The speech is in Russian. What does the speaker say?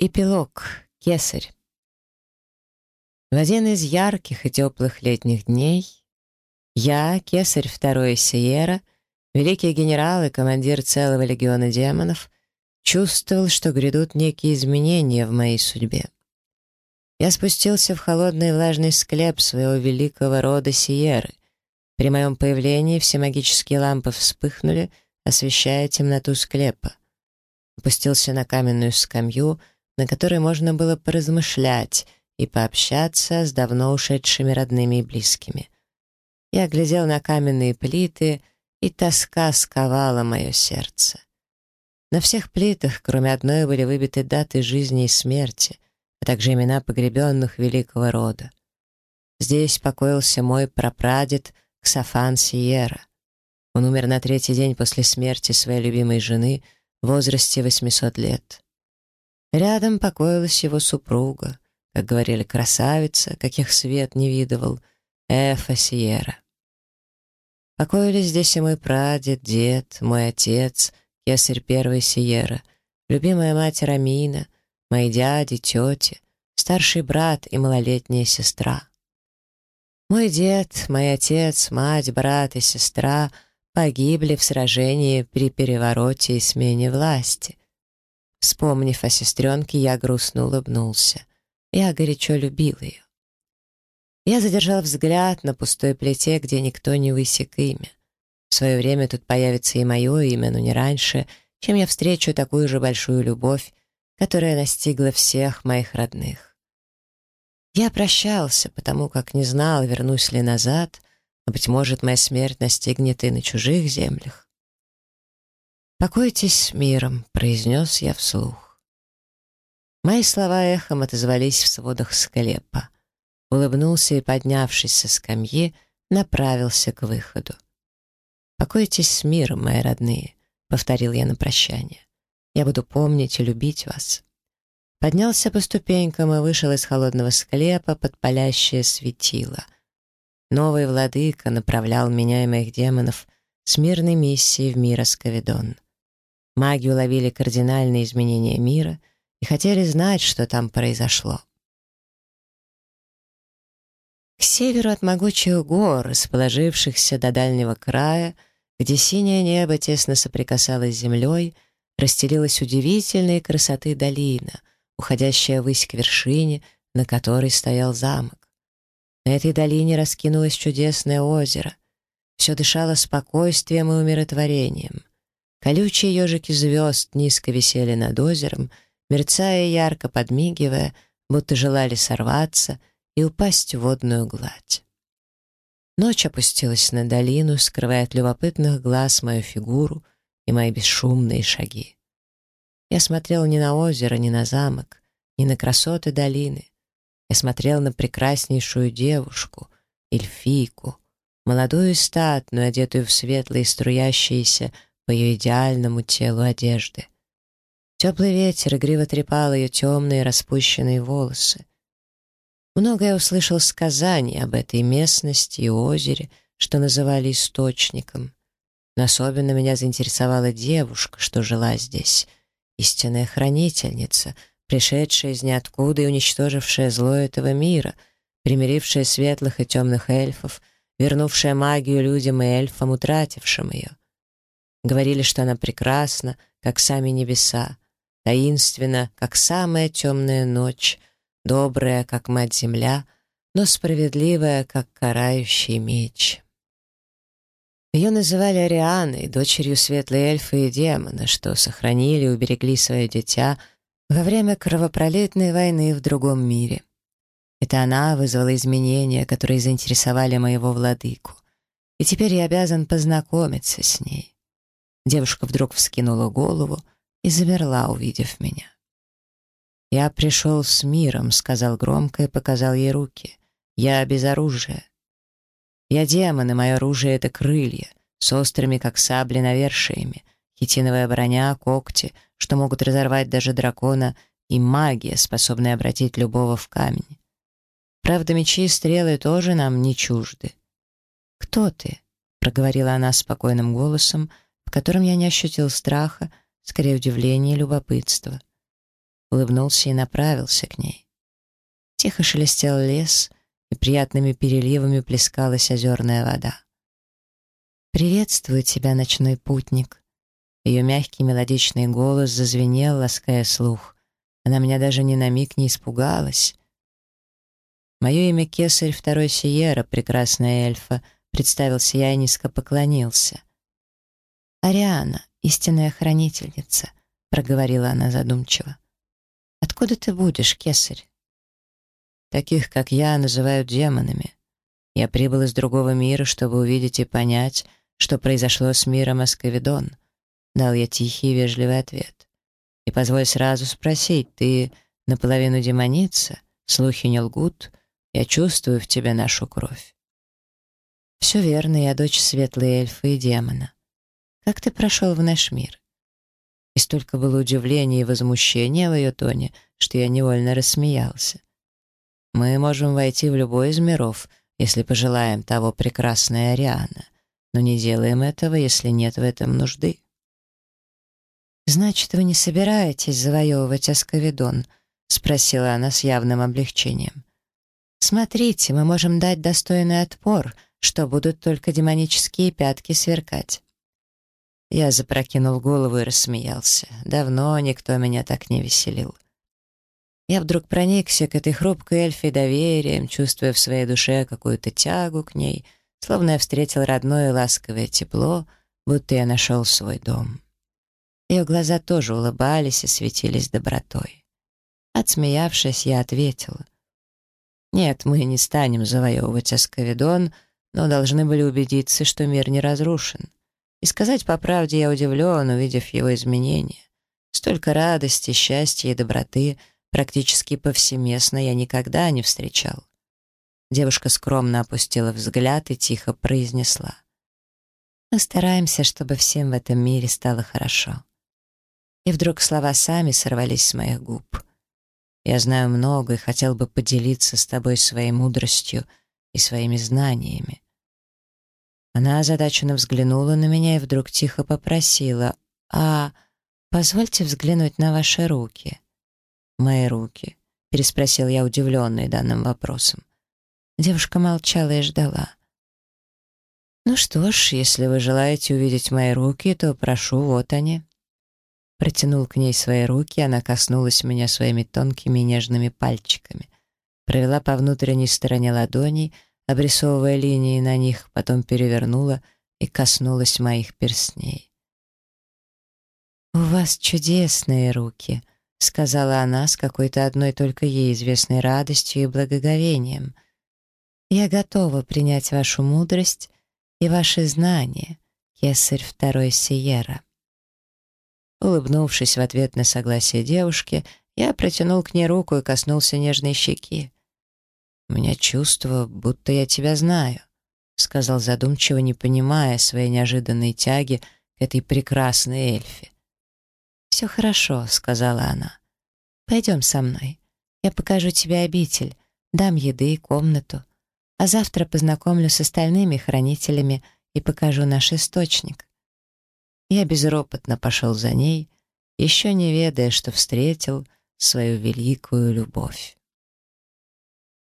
Эпилог. Кесарь. В один из ярких и теплых летних дней я, кесарь второй Сиера, великий генерал и командир целого легиона демонов, чувствовал, что грядут некие изменения в моей судьбе. Я спустился в холодный влажный склеп своего великого рода Сиеры. При моем появлении все магические лампы вспыхнули, освещая темноту склепа. Опустился на каменную скамью — на которой можно было поразмышлять и пообщаться с давно ушедшими родными и близкими. Я глядел на каменные плиты, и тоска сковала мое сердце. На всех плитах, кроме одной, были выбиты даты жизни и смерти, а также имена погребенных великого рода. Здесь покоился мой прапрадед Ксафан Сиера. Он умер на третий день после смерти своей любимой жены в возрасте 800 лет. Рядом покоилась его супруга, как говорили красавица, каких свет не видывал, Эфа Сиера. Покоились здесь и мой прадед, дед, мой отец, кесарь первой Сиера, любимая мать Рамина, мои дяди, тети, старший брат и малолетняя сестра. Мой дед, мой отец, мать, брат и сестра погибли в сражении при перевороте и смене власти — Вспомнив о сестренке, я грустно улыбнулся. Я горячо любил ее. Я задержал взгляд на пустой плите, где никто не высек имя. В свое время тут появится и мое имя, но не раньше, чем я встречу такую же большую любовь, которая настигла всех моих родных. Я прощался, потому как не знал, вернусь ли назад, а, быть может, моя смерть настигнет и на чужих землях. «Покойтесь с миром», — произнес я вслух. Мои слова эхом отозвались в сводах склепа. Улыбнулся и, поднявшись со скамьи, направился к выходу. «Покойтесь с миром, мои родные», — повторил я на прощание. «Я буду помнить и любить вас». Поднялся по ступенькам и вышел из холодного склепа под палящее светило. Новый владыка направлял меня и моих демонов с мирной миссией в мир Асковидон. Маги уловили кардинальные изменения мира и хотели знать, что там произошло. К северу от могучих гор, расположившихся до дальнего края, где синее небо тесно соприкасалось с землей, расстелилась удивительной красоты долина, уходящая ввысь к вершине, на которой стоял замок. На этой долине раскинулось чудесное озеро. Все дышало спокойствием и умиротворением. Колючие ежики звезд низко висели над озером, мерцая ярко подмигивая, будто желали сорваться и упасть в водную гладь. Ночь опустилась на долину, скрывая от любопытных глаз мою фигуру и мои бесшумные шаги. Я смотрел не на озеро, не на замок, не на красоты долины. Я смотрел на прекраснейшую девушку, эльфийку, молодую статную, одетую в светлые струящиеся по ее идеальному телу одежды. Теплый ветер игриво трепал ее темные распущенные волосы. Много я услышал сказаний об этой местности и озере, что называли источником. Но особенно меня заинтересовала девушка, что жила здесь, истинная хранительница, пришедшая из ниоткуда и уничтожившая зло этого мира, примирившая светлых и темных эльфов, вернувшая магию людям и эльфам, утратившим ее говорили, что она прекрасна, как сами небеса, таинственна, как самая темная ночь, добрая, как мать-земля, но справедливая, как карающий меч. Ее называли Арианой, дочерью светлой эльфы и демона, что сохранили и уберегли свое дитя во время кровопролитной войны в другом мире. Это она вызвала изменения, которые заинтересовали моего владыку, и теперь я обязан познакомиться с ней. Девушка вдруг вскинула голову и замерла, увидев меня. «Я пришел с миром», — сказал громко и показал ей руки. «Я без оружия. Я демон, и мое оружие — это крылья, с острыми, как сабли, навершиями, хитиновая броня, когти, что могут разорвать даже дракона, и магия, способная обратить любого в камень. Правда, мечи и стрелы тоже нам не чужды». «Кто ты?» — проговорила она спокойным голосом — в котором я не ощутил страха, скорее удивления и любопытства. Улыбнулся и направился к ней. Тихо шелестел лес, и приятными переливами плескалась озерная вода. «Приветствую тебя, ночной путник!» Ее мягкий мелодичный голос зазвенел, лаская слух. Она меня даже ни на миг не испугалась. «Мое имя Кесарь Второй Сиера, прекрасная эльфа», представился я и низко поклонился. «Ариана, истинная хранительница», — проговорила она задумчиво. «Откуда ты будешь, кесарь?» «Таких, как я, называют демонами. Я прибыл из другого мира, чтобы увидеть и понять, что произошло с миром Асковидон», — дал я тихий и вежливый ответ. «И позволь сразу спросить, ты наполовину демоница? Слухи не лгут? Я чувствую в тебе нашу кровь». «Все верно, я дочь светлой эльфа и демона. Как ты прошел в наш мир?» И столько было удивления и возмущения в ее тоне, что я невольно рассмеялся. «Мы можем войти в любой из миров, если пожелаем того прекрасная Ариана, но не делаем этого, если нет в этом нужды». «Значит, вы не собираетесь завоевывать Асковидон?» — спросила она с явным облегчением. «Смотрите, мы можем дать достойный отпор, что будут только демонические пятки сверкать». Я запрокинул голову и рассмеялся. Давно никто меня так не веселил. Я вдруг проникся к этой хрупкой эльфе доверием, чувствуя в своей душе какую-то тягу к ней, словно я встретил родное ласковое тепло, будто я нашел свой дом. Ее глаза тоже улыбались и светились добротой. Отсмеявшись, я ответил: «Нет, мы не станем завоевывать Асковидон, но должны были убедиться, что мир не разрушен». И сказать по правде я удивлен, увидев его изменения. Столько радости, счастья и доброты практически повсеместно я никогда не встречал. Девушка скромно опустила взгляд и тихо произнесла. «Мы стараемся, чтобы всем в этом мире стало хорошо». И вдруг слова сами сорвались с моих губ. «Я знаю много и хотел бы поделиться с тобой своей мудростью и своими знаниями. Она озадаченно взглянула на меня и вдруг тихо попросила, «А позвольте взглянуть на ваши руки». «Мои руки», — переспросил я, удивленный данным вопросом. Девушка молчала и ждала. «Ну что ж, если вы желаете увидеть мои руки, то прошу, вот они». Протянул к ней свои руки, она коснулась меня своими тонкими нежными пальчиками, провела по внутренней стороне ладоней — обрисовывая линии на них, потом перевернула и коснулась моих перстней. «У вас чудесные руки», — сказала она с какой-то одной только ей известной радостью и благоговением. «Я готова принять вашу мудрость и ваши знания, кесарь второй Сиера». Улыбнувшись в ответ на согласие девушки, я протянул к ней руку и коснулся нежной щеки. У меня чувство, будто я тебя знаю», — сказал задумчиво, не понимая своей неожиданной тяги к этой прекрасной эльфе. «Все хорошо», — сказала она. «Пойдем со мной. Я покажу тебе обитель, дам еды и комнату, а завтра познакомлю с остальными хранителями и покажу наш источник». Я безропотно пошел за ней, еще не ведая, что встретил свою великую любовь.